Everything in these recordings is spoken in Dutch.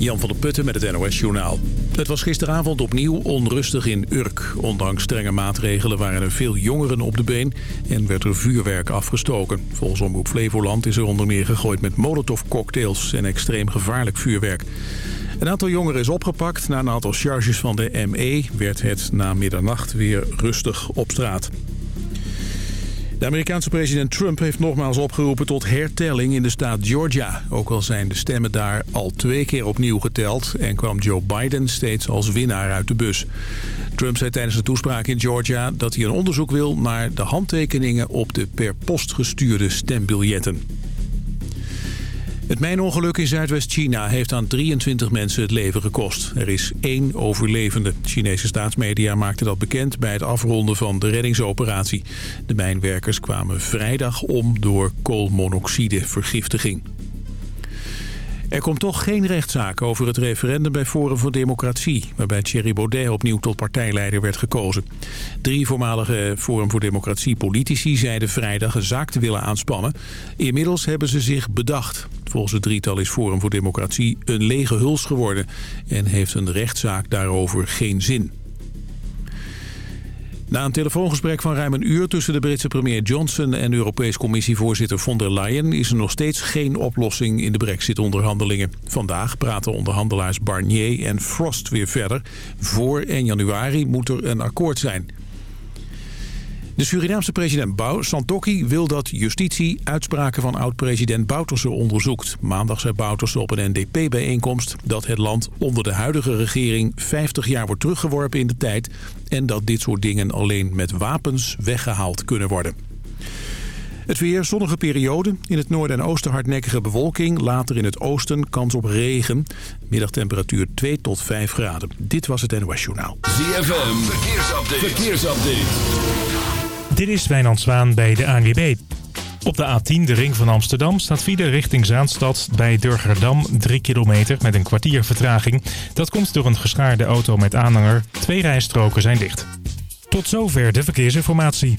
Jan van der Putten met het NOS-journaal. Het was gisteravond opnieuw onrustig in Urk. Ondanks strenge maatregelen waren er veel jongeren op de been... en werd er vuurwerk afgestoken. Volgens Omroep Flevoland is er onder meer gegooid met molotovcocktails... en extreem gevaarlijk vuurwerk. Een aantal jongeren is opgepakt. Na een aantal charges van de ME werd het na middernacht weer rustig op straat. De Amerikaanse president Trump heeft nogmaals opgeroepen tot hertelling in de staat Georgia. Ook al zijn de stemmen daar al twee keer opnieuw geteld... en kwam Joe Biden steeds als winnaar uit de bus. Trump zei tijdens de toespraak in Georgia dat hij een onderzoek wil... naar de handtekeningen op de per post gestuurde stembiljetten. Het mijnongeluk in Zuidwest-China heeft aan 23 mensen het leven gekost. Er is één overlevende. Chinese staatsmedia maakten dat bekend bij het afronden van de reddingsoperatie. De mijnwerkers kwamen vrijdag om door koolmonoxidevergiftiging. Er komt toch geen rechtszaak over het referendum bij Forum voor Democratie... waarbij Thierry Baudet opnieuw tot partijleider werd gekozen. Drie voormalige Forum voor Democratie politici zeiden vrijdag een zaak te willen aanspannen. Inmiddels hebben ze zich bedacht. Volgens het drietal is Forum voor Democratie een lege huls geworden... en heeft een rechtszaak daarover geen zin. Na een telefoongesprek van ruim een uur tussen de Britse premier Johnson en Europees Commissievoorzitter von der Leyen is er nog steeds geen oplossing in de brexit-onderhandelingen. Vandaag praten onderhandelaars Barnier en Frost weer verder. Voor 1 januari moet er een akkoord zijn. De Surinaamse president Bou Santokki wil dat justitie uitspraken van oud-president Bouterse onderzoekt. Maandag zei Bouterse op een NDP-bijeenkomst dat het land onder de huidige regering 50 jaar wordt teruggeworpen in de tijd... en dat dit soort dingen alleen met wapens weggehaald kunnen worden. Het weer, zonnige periode. In het noorden en oosten hardnekkige bewolking. Later in het oosten kans op regen. Middagtemperatuur 2 tot 5 graden. Dit was het NOS Journaal. ZFM, verkeersupdate. verkeersupdate. Dit is Wijnand Zwaan bij de ANWB. Op de A10, de ring van Amsterdam, staat file richting Zaanstad bij Durgerdam 3 kilometer met een kwartier vertraging. Dat komt door een geschaarde auto met aanhanger. Twee rijstroken zijn dicht. Tot zover de verkeersinformatie.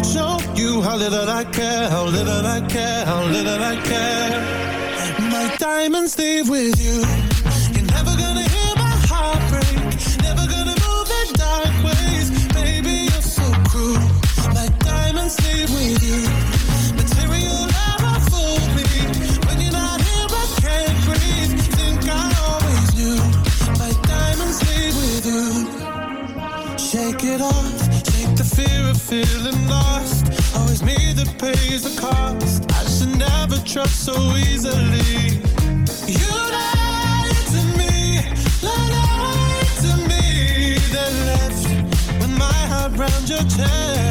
You how little I care, how little I care, how little I care. My diamonds leave with you. Trust so easily. You lied to me, lied to me. Then left with my heart round your chest.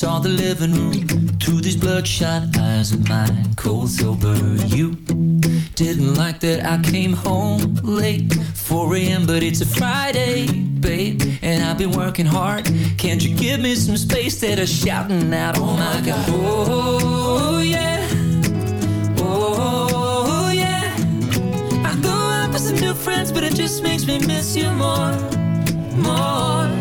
Saw the living room through these bloodshot eyes of mine. Cold sober, you didn't like that I came home late. 4 a.m., but it's a Friday, babe. And I've been working hard. Can't you give me some space that I'm shouting out? Oh my god. Oh, yeah. Oh, yeah. I go out with some new friends, but it just makes me miss you more, more.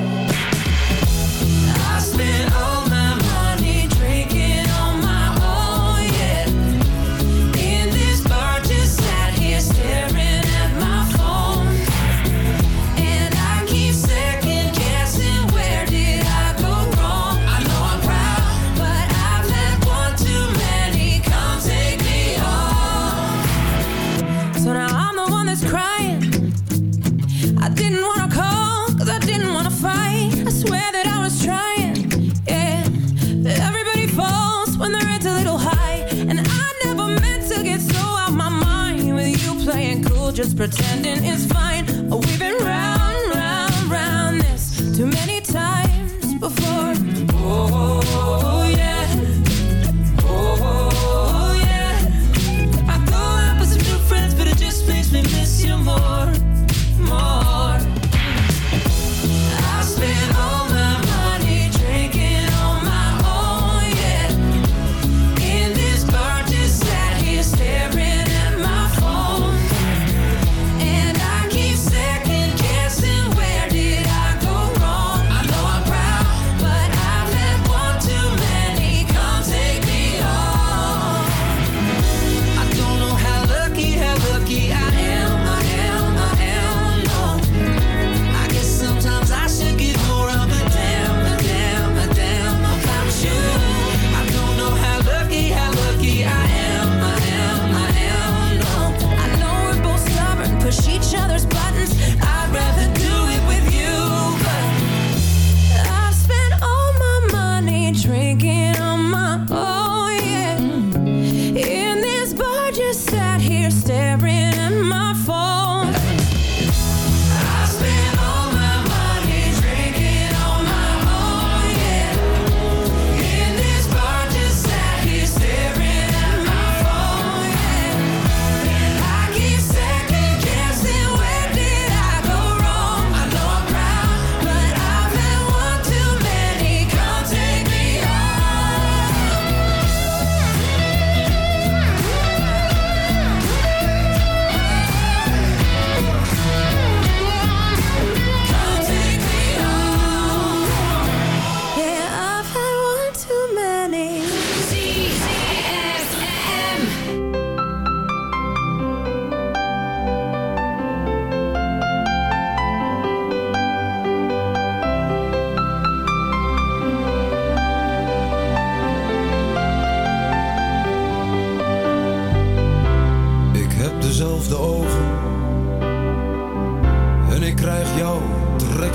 pretend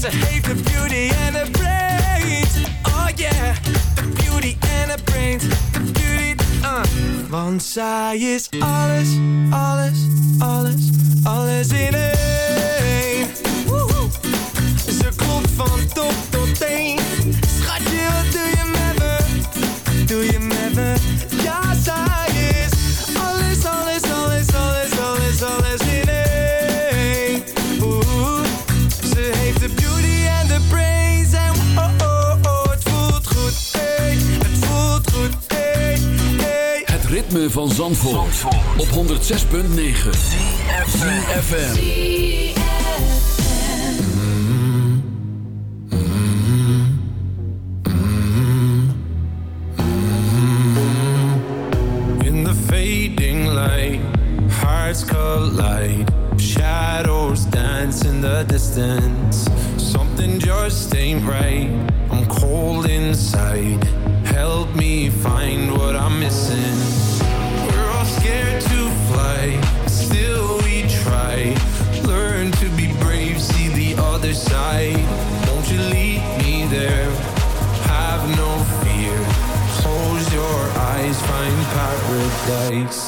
Ze heeft de beauty en de brains. Oh yeah, de beauty en de brains. De beauty, uh. Want zij is alles, alles, alles, alles in één. Ze klopt van top ritme van Zandvoort, op 106.9 FM. In the fading light, hearts collide. Shadows dance in the distance. Something just ain't right. I'm cold inside. Help me find what I'm missing. paradise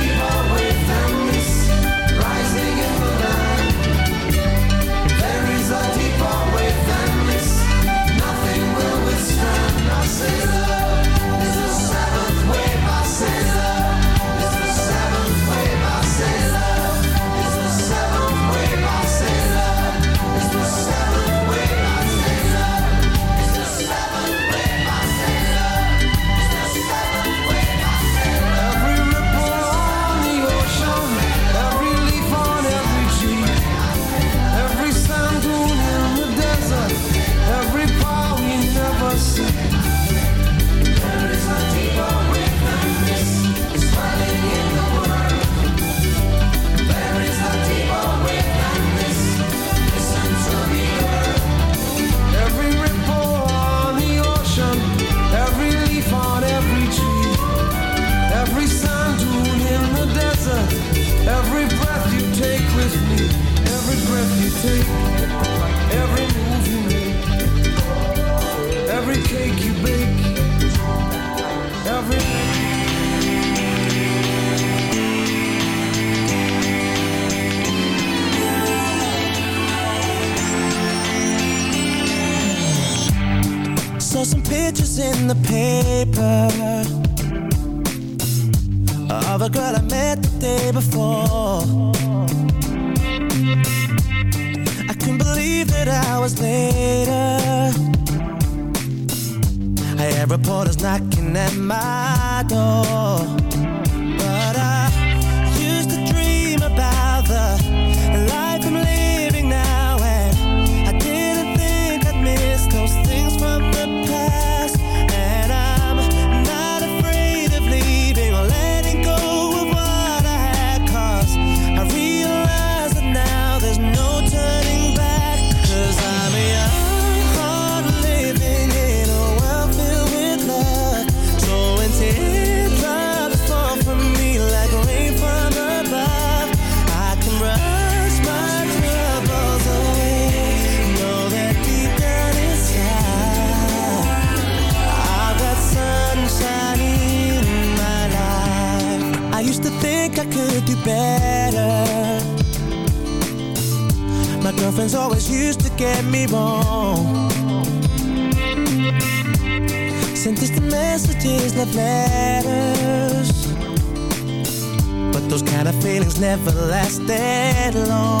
never last that long.